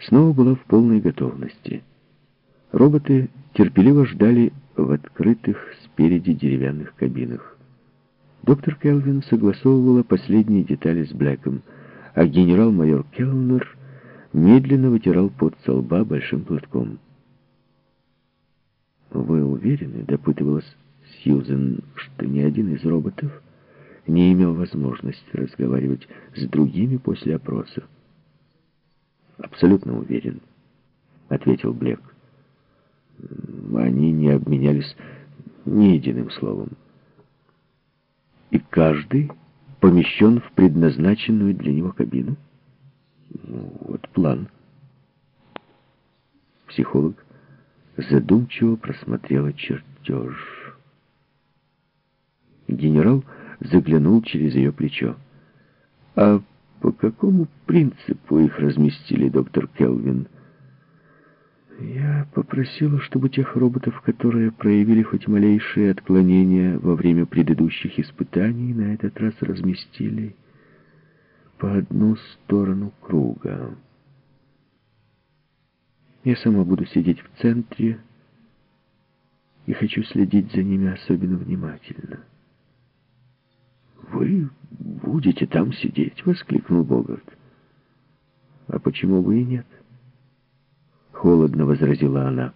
снова была в полной готовности. Роботы терпеливо ждали в открытых спереди деревянных кабинах. Доктор Келвин согласовывала последние детали с Блэком, а генерал-майор Келнер медленно вытирал пот со лба большим платком. «Вы уверены?» — допытывалась Сьюзен, что ни один из роботов не имел возможности разговаривать с другими после опроса. «Абсолютно уверен», — ответил Блек. Они не обменялись ни единым словом. И каждый помещен в предназначенную для него кабину? Ну, вот план. Психолог задумчиво просмотрела чертеж. Генерал заглянул через ее плечо. «А по какому принципу их разместили, доктор Келвин?» «Я попросила, чтобы тех роботов, которые проявили хоть малейшие отклонения во время предыдущих испытаний, на этот раз разместили по одну сторону круга. Я сама буду сидеть в центре и хочу следить за ними особенно внимательно». «Вы будете там сидеть?» — воскликнул Богарт. «А почему бы и нет?» Холодно возразила она.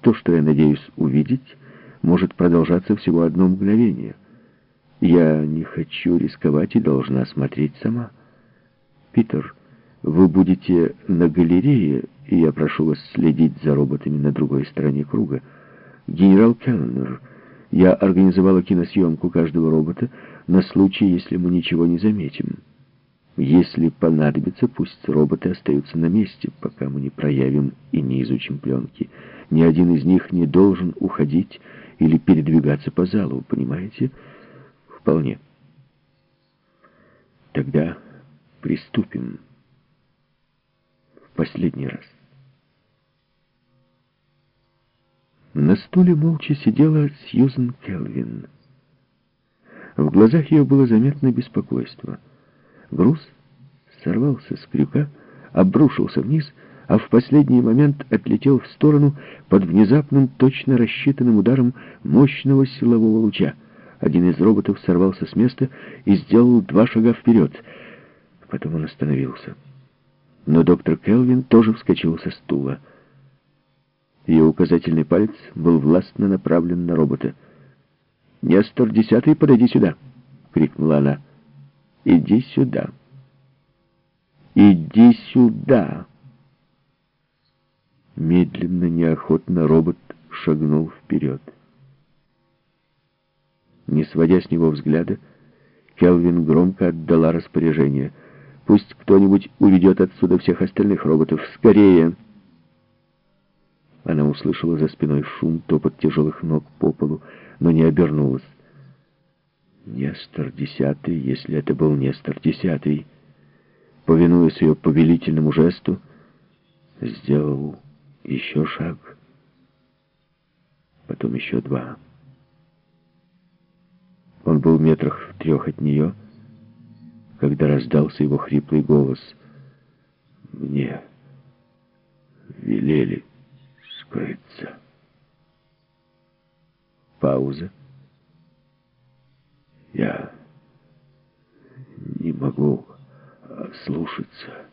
То, что я надеюсь увидеть, может продолжаться всего одно мгновение. Я не хочу рисковать и должна смотреть сама. Питер, вы будете на галерее, и я прошу вас следить за роботами на другой стороне круга. Генерал Келлер, я организовала киносъемку каждого робота на случай, если мы ничего не заметим. Если понадобится, пусть роботы остаются на месте, пока мы не проявим и не изучим пленки. Ни один из них не должен уходить или передвигаться по залу, понимаете? Вполне. Тогда приступим. В последний раз. На стуле молча сидела Сьюзен Келвин. В глазах ее было заметно беспокойство — Груз сорвался с крюка, обрушился вниз, а в последний момент отлетел в сторону под внезапным, точно рассчитанным ударом мощного силового луча. Один из роботов сорвался с места и сделал два шага вперед. Потом он остановился. Но доктор Келвин тоже вскочил со стула. Ее указательный палец был властно направлен на робота. «Нестор, десятый, подойди сюда!» — крикнула она. Иди сюда. Иди сюда. Медленно, неохотно робот шагнул вперед. Не сводя с него взгляда, Келвин громко отдала распоряжение. «Пусть кто-нибудь уведет отсюда всех остальных роботов. Скорее!» Она услышала за спиной шум, топот тяжелых ног по полу, но не обернулась. Нестор Десятый, если это был Нестор Десятый, повинуясь ее повелительному жесту, сделал еще шаг, потом еще два. Он был метрах в трех от нее, когда раздался его хриплый голос. «Мне велели скрыться». Пауза. Я не могу слушаться.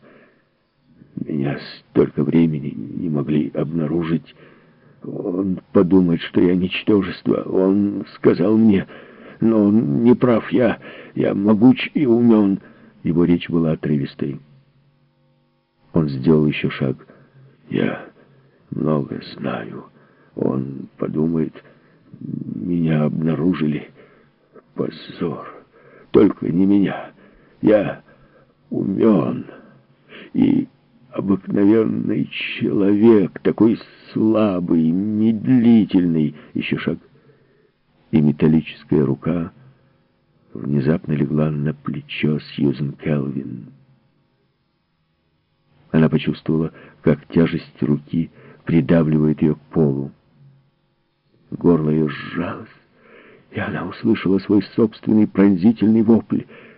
Меня столько времени не могли обнаружить. Он подумает, что я ничтожество. Он сказал мне, но он не прав. Я, я могуч и умен. Его речь была отрывистой. Он сделал еще шаг. Я много знаю. Он подумает, меня обнаружили. Позор. Только не меня. Я умен. И обыкновенный человек, такой слабый, медлительный. Еще шаг. И металлическая рука внезапно легла на плечо Сьюзен Келвин. Она почувствовала, как тяжесть руки придавливает ее к полу. Горло ее сжалось и она услышала свой собственный пронзительный вопль —